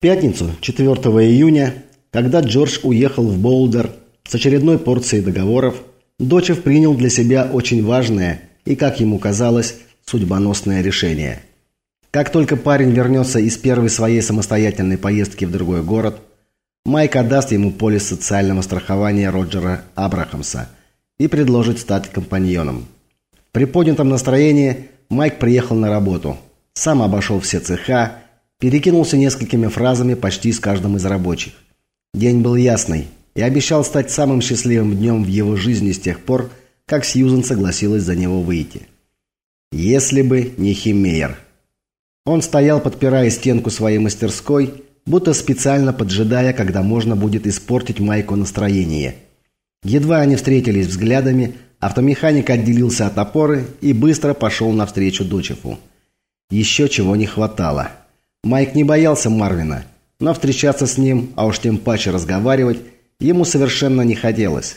Пятницу, 4 июня, когда Джордж уехал в Боулдер с очередной порцией договоров, Дочев принял для себя очень важное и, как ему казалось, судьбоносное решение. Как только парень вернется из первой своей самостоятельной поездки в другой город, Майк отдаст ему полис социального страхования Роджера Абрахамса и предложит стать компаньоном. При поднятом настроении Майк приехал на работу, сам обошел все цеха, перекинулся несколькими фразами почти с каждым из рабочих. День был ясный и обещал стать самым счастливым днем в его жизни с тех пор, как Сьюзен согласилась за него выйти. Если бы не Химмейер. Он стоял, подпирая стенку своей мастерской, будто специально поджидая, когда можно будет испортить Майку настроение. Едва они встретились взглядами, автомеханик отделился от опоры и быстро пошел навстречу Дочеву. Еще чего не хватало. Майк не боялся Марвина, но встречаться с ним, а уж тем паче разговаривать, ему совершенно не хотелось.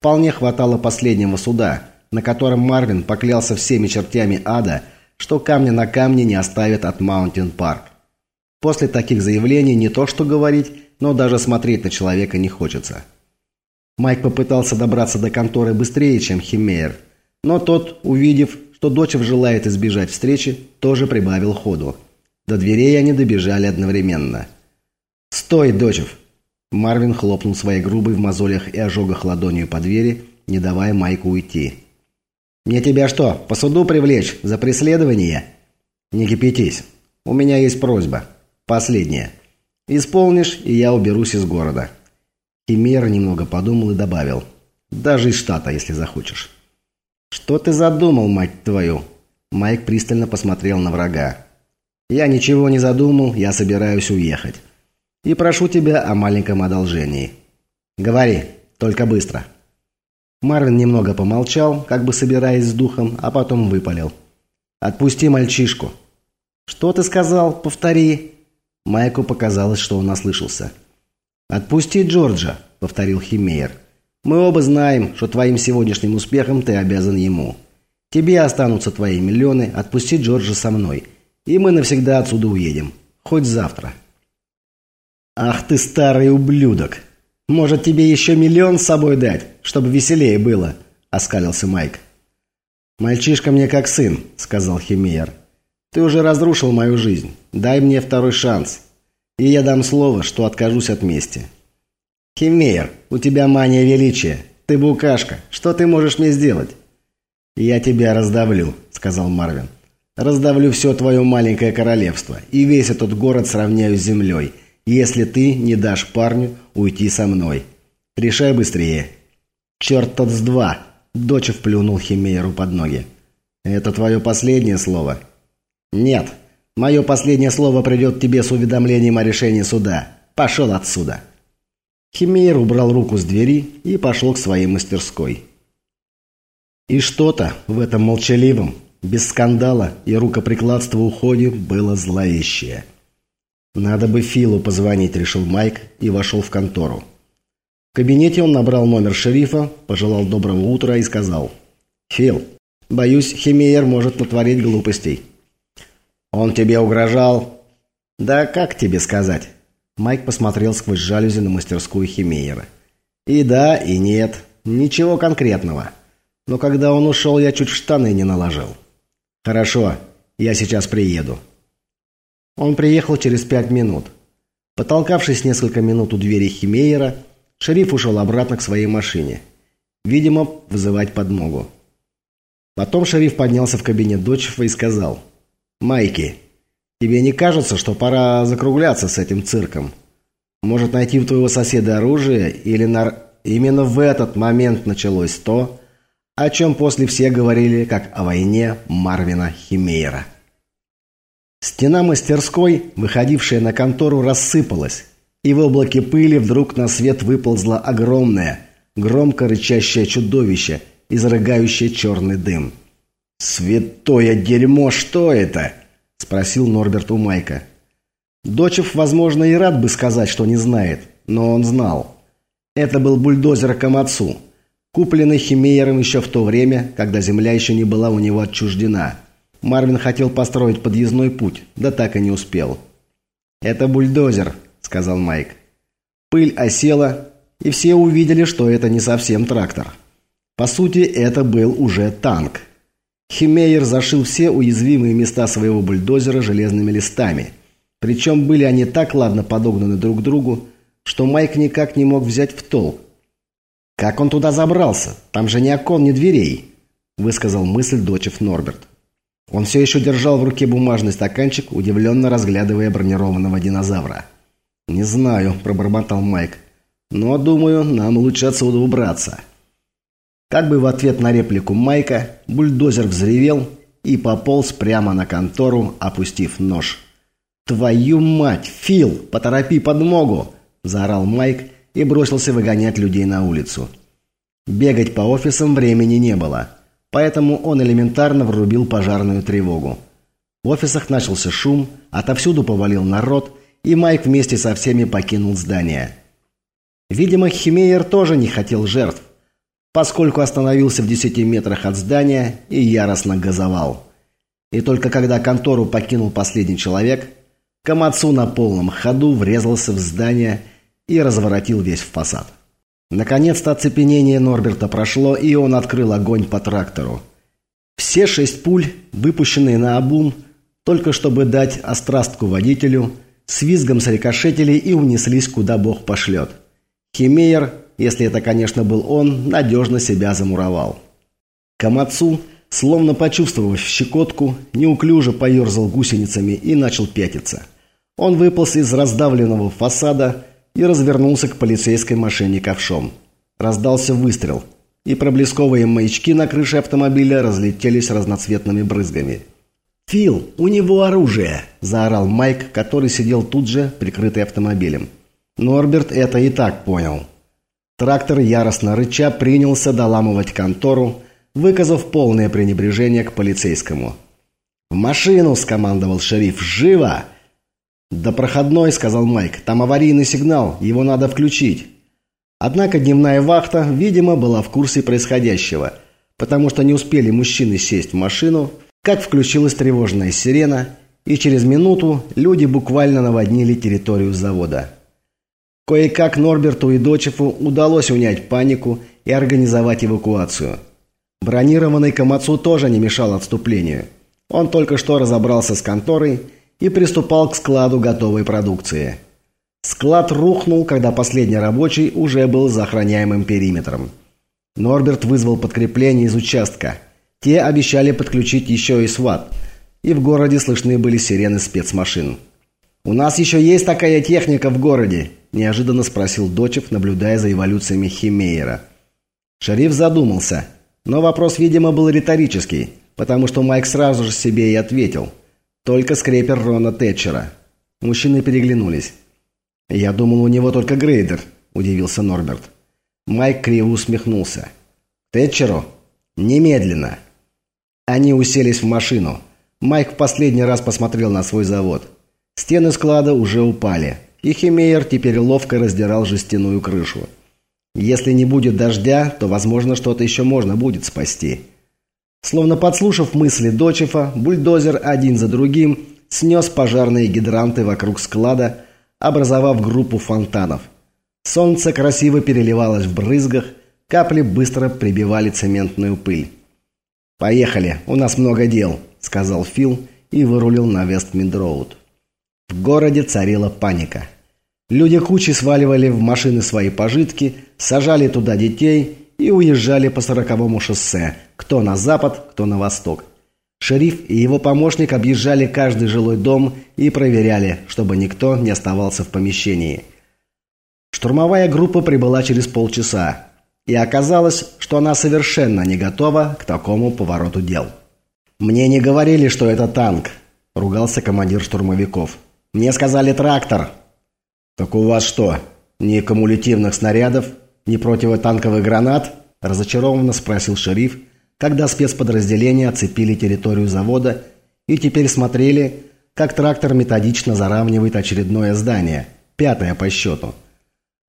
Вполне хватало последнего суда, на котором Марвин поклялся всеми чертями ада, что камня на камне не оставит от Маунтин Парк. После таких заявлений не то что говорить, но даже смотреть на человека не хочется. Майк попытался добраться до конторы быстрее, чем Химмейер, но тот, увидев, что Дочев желает избежать встречи, тоже прибавил ходу. До дверей они добежали одновременно. «Стой, Дочев!» Марвин хлопнул своей грубой в мозолях и ожогах ладонью по двери, не давая Майку уйти. «Мне тебя что, по суду привлечь за преследование?» «Не кипятись. У меня есть просьба. Последняя. Исполнишь, и я уберусь из города». Химера немного подумал и добавил. «Даже из штата, если захочешь». «Что ты задумал, мать твою?» Майк пристально посмотрел на врага. «Я ничего не задумал, я собираюсь уехать. И прошу тебя о маленьком одолжении. Говори, только быстро». Марвин немного помолчал, как бы собираясь с духом, а потом выпалил. «Отпусти мальчишку». «Что ты сказал? Повтори». Майку показалось, что он ослышался. «Отпусти Джорджа», — повторил Химмейер. «Мы оба знаем, что твоим сегодняшним успехом ты обязан ему. Тебе останутся твои миллионы, отпусти Джорджа со мной, и мы навсегда отсюда уедем. Хоть завтра». «Ах ты старый ублюдок! Может, тебе еще миллион с собой дать, чтобы веселее было?» – оскалился Майк. «Мальчишка мне как сын», – сказал Химеер. «Ты уже разрушил мою жизнь. Дай мне второй шанс. И я дам слово, что откажусь от мести». «Химеер, у тебя мания величия. Ты букашка. Что ты можешь мне сделать?» «Я тебя раздавлю», – сказал Марвин. «Раздавлю все твое маленькое королевство, и весь этот город сравняю с землей, если ты не дашь парню уйти со мной. Решай быстрее». «Черт тот с два!» – Дочев плюнул Химееру под ноги. «Это твое последнее слово?» «Нет. Мое последнее слово придет тебе с уведомлением о решении суда. Пошел отсюда!» Химеер убрал руку с двери и пошел к своей мастерской. И что-то в этом молчаливом, без скандала и рукоприкладства уходе было зловещее. «Надо бы Филу позвонить», – решил Майк и вошел в контору. В кабинете он набрал номер шерифа, пожелал доброго утра и сказал. «Фил, боюсь, Химеер может натворить глупостей». «Он тебе угрожал?» «Да как тебе сказать?» Майк посмотрел сквозь жалюзи на мастерскую Химеера. «И да, и нет. Ничего конкретного. Но когда он ушел, я чуть в штаны не наложил. Хорошо, я сейчас приеду». Он приехал через пять минут. Потолкавшись несколько минут у двери Химеера, шериф ушел обратно к своей машине. Видимо, вызывать подмогу. Потом шериф поднялся в кабинет Дочева и сказал, «Майки, тебе не кажется, что пора закругляться с этим цирком? Может найти у твоего соседа оружие или нар...» Именно в этот момент началось то, о чем после все говорили, как о войне Марвина Химейра. Стена мастерской, выходившая на контору, рассыпалась, и в облаке пыли вдруг на свет выползло огромное, громко рычащее чудовище, изрыгающее черный дым. «Святое дерьмо, что это?» – спросил Норберт у Майка. Дочев, возможно, и рад бы сказать, что не знает, но он знал. Это был бульдозер Камацу, купленный Химеером еще в то время, когда земля еще не была у него отчуждена. Марвин хотел построить подъездной путь, да так и не успел. «Это бульдозер», — сказал Майк. Пыль осела, и все увидели, что это не совсем трактор. По сути, это был уже танк. Химейер зашил все уязвимые места своего бульдозера железными листами. Причем были они так ладно подогнаны друг к другу, что Майк никак не мог взять в толк. «Как он туда забрался? Там же ни окон, ни дверей», – высказал мысль дочев Норберт. Он все еще держал в руке бумажный стаканчик, удивленно разглядывая бронированного динозавра. «Не знаю», – пробормотал Майк. «Но, думаю, нам лучше отсюда убраться». Как бы в ответ на реплику Майка, бульдозер взревел и пополз прямо на контору, опустив нож. «Твою мать, Фил, поторопи подмогу!» – заорал Майк и бросился выгонять людей на улицу. Бегать по офисам времени не было – Поэтому он элементарно врубил пожарную тревогу. В офисах начался шум, отовсюду повалил народ, и Майк вместе со всеми покинул здание. Видимо, Химеер тоже не хотел жертв, поскольку остановился в десяти метрах от здания и яростно газовал. И только когда контору покинул последний человек, Камацу на полном ходу врезался в здание и разворотил весь фасад. Наконец-то оцепенение Норберта прошло, и он открыл огонь по трактору. Все шесть пуль, выпущенные на обум, только чтобы дать острастку водителю, с визгом срикошетили и унеслись, куда бог пошлет. Химеер, если это, конечно, был он, надежно себя замуровал. Камацу, словно почувствовав щекотку, неуклюже поерзал гусеницами и начал пятиться. Он выполз из раздавленного фасада и развернулся к полицейской машине ковшом. Раздался выстрел, и проблесковые маячки на крыше автомобиля разлетелись разноцветными брызгами. «Фил, у него оружие!» – заорал Майк, который сидел тут же, прикрытый автомобилем. Норберт это и так понял. Трактор, яростно рыча, принялся доламывать контору, выказав полное пренебрежение к полицейскому. «В машину!» – скомандовал шериф. «Живо!» «Да проходной», — сказал Майк. «Там аварийный сигнал, его надо включить». Однако дневная вахта, видимо, была в курсе происходящего, потому что не успели мужчины сесть в машину, как включилась тревожная сирена, и через минуту люди буквально наводнили территорию завода. Кое-как Норберту и Дочеву удалось унять панику и организовать эвакуацию. Бронированный Камацу тоже не мешал отступлению. Он только что разобрался с конторой и приступал к складу готовой продукции. Склад рухнул, когда последний рабочий уже был за охраняемым периметром. Норберт вызвал подкрепление из участка. Те обещали подключить еще и СВАТ, и в городе слышны были сирены спецмашин. «У нас еще есть такая техника в городе?» – неожиданно спросил Дочев, наблюдая за эволюциями Химейера. Шериф задумался, но вопрос, видимо, был риторический, потому что Майк сразу же себе и ответил – только скрепер Рона Тэтчера. Мужчины переглянулись. «Я думал, у него только грейдер», – удивился Норберт. Майк криво усмехнулся. «Тэтчеру? Немедленно!» Они уселись в машину. Майк в последний раз посмотрел на свой завод. Стены склада уже упали, и Химеер теперь ловко раздирал жестяную крышу. Если не будет дождя, то, возможно, что-то еще можно будет спасти. Словно подслушав мысли Дочефа, бульдозер один за другим снес пожарные гидранты вокруг склада, образовав группу фонтанов. Солнце красиво переливалось в брызгах, капли быстро прибивали цементную пыль. «Поехали, у нас много дел», — сказал Фил и вырулил на Вестминд-Роуд. В городе царила паника. Люди кучи сваливали в машины свои пожитки, сажали туда детей и уезжали по сороковому шоссе, кто на запад, кто на восток. Шериф и его помощник объезжали каждый жилой дом и проверяли, чтобы никто не оставался в помещении. Штурмовая группа прибыла через полчаса, и оказалось, что она совершенно не готова к такому повороту дел. «Мне не говорили, что это танк», – ругался командир штурмовиков. «Мне сказали трактор». «Так у вас что, ни кумулятивных снарядов, ни противотанковых гранат?» – разочарованно спросил шериф, когда спецподразделения оцепили территорию завода и теперь смотрели, как трактор методично заравнивает очередное здание, пятое по счету.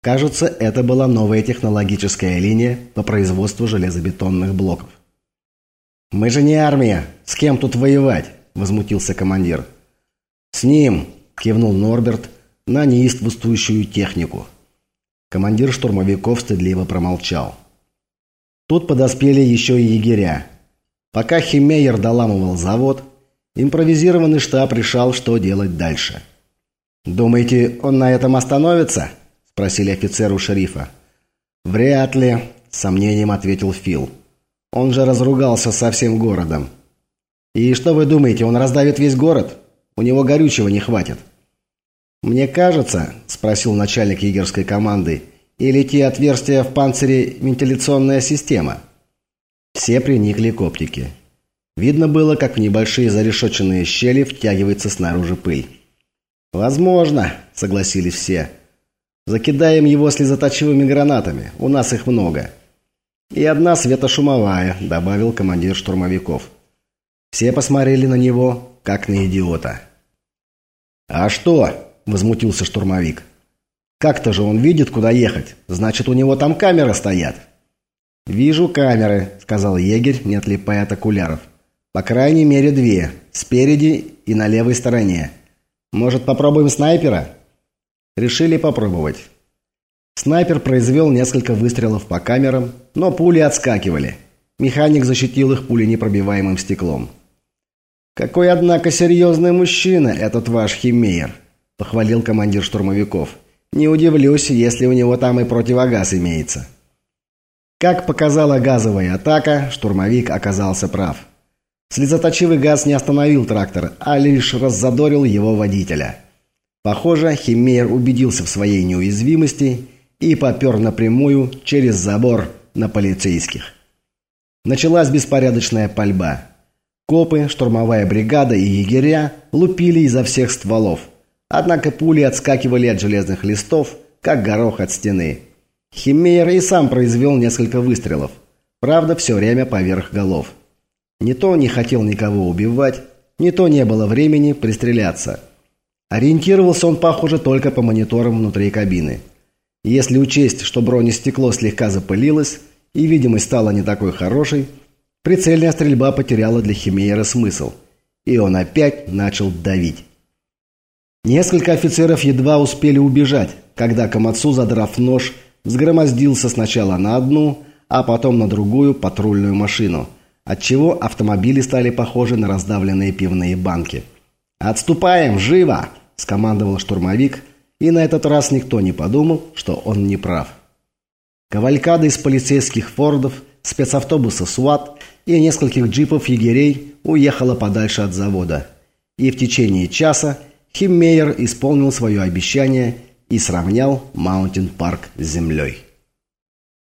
Кажется, это была новая технологическая линия по производству железобетонных блоков. «Мы же не армия! С кем тут воевать?» – возмутился командир. «С ним! – кивнул Норберт на неиствуствующую технику. Командир штурмовиков стыдливо промолчал. Тут подоспели еще и егеря. Пока Химмейер доламывал завод, импровизированный штаб решал, что делать дальше. «Думаете, он на этом остановится?» – спросили офицеру шерифа. «Вряд ли», – сомнением ответил Фил. «Он же разругался со всем городом». «И что вы думаете, он раздавит весь город? У него горючего не хватит». «Мне кажется», – спросил начальник егерской команды, – «или те отверстия в панцире вентиляционная система?» Все приникли к оптике. Видно было, как в небольшие зарешоченные щели втягивается снаружи пыль. «Возможно», – согласились все. «Закидаем его слезоточивыми гранатами. У нас их много». «И одна светошумовая», – добавил командир штурмовиков. Все посмотрели на него, как на идиота. «А что?» – возмутился штурмовик. «Как-то же он видит, куда ехать. Значит, у него там камеры стоят». «Вижу камеры», – сказал егерь, не отлипая от окуляров. «По крайней мере две. Спереди и на левой стороне. Может, попробуем снайпера?» Решили попробовать. Снайпер произвел несколько выстрелов по камерам, но пули отскакивали. Механик защитил их пуленепробиваемым стеклом. «Какой, однако, серьезный мужчина этот ваш Химеер!» – похвалил командир штурмовиков. «Не удивлюсь, если у него там и противогаз имеется». Как показала газовая атака, штурмовик оказался прав. Слезоточивый газ не остановил трактор, а лишь раззадорил его водителя. Похоже, Химмейер убедился в своей неуязвимости и попер напрямую через забор на полицейских. Началась беспорядочная пальба. Копы, штурмовая бригада и егеря лупили изо всех стволов – Однако пули отскакивали от железных листов, как горох от стены. Химмейер и сам произвел несколько выстрелов. Правда, все время поверх голов. Не то не хотел никого убивать, не то не было времени пристреляться. Ориентировался он, похоже, только по мониторам внутри кабины. Если учесть, что бронестекло слегка запылилось и видимость стала не такой хорошей, прицельная стрельба потеряла для Химеера смысл. И он опять начал давить. Несколько офицеров едва успели убежать, когда Камацу, задрав нож, взгромоздился сначала на одну, а потом на другую патрульную машину, отчего автомобили стали похожи на раздавленные пивные банки. «Отступаем! Живо!» – скомандовал штурмовик, и на этот раз никто не подумал, что он не прав. Кавалькада из полицейских фордов, спецавтобуса СУАТ и нескольких джипов егерей уехала подальше от завода. И в течение часа Химмейер исполнил свое обещание и сравнял Маунтин-парк с землей.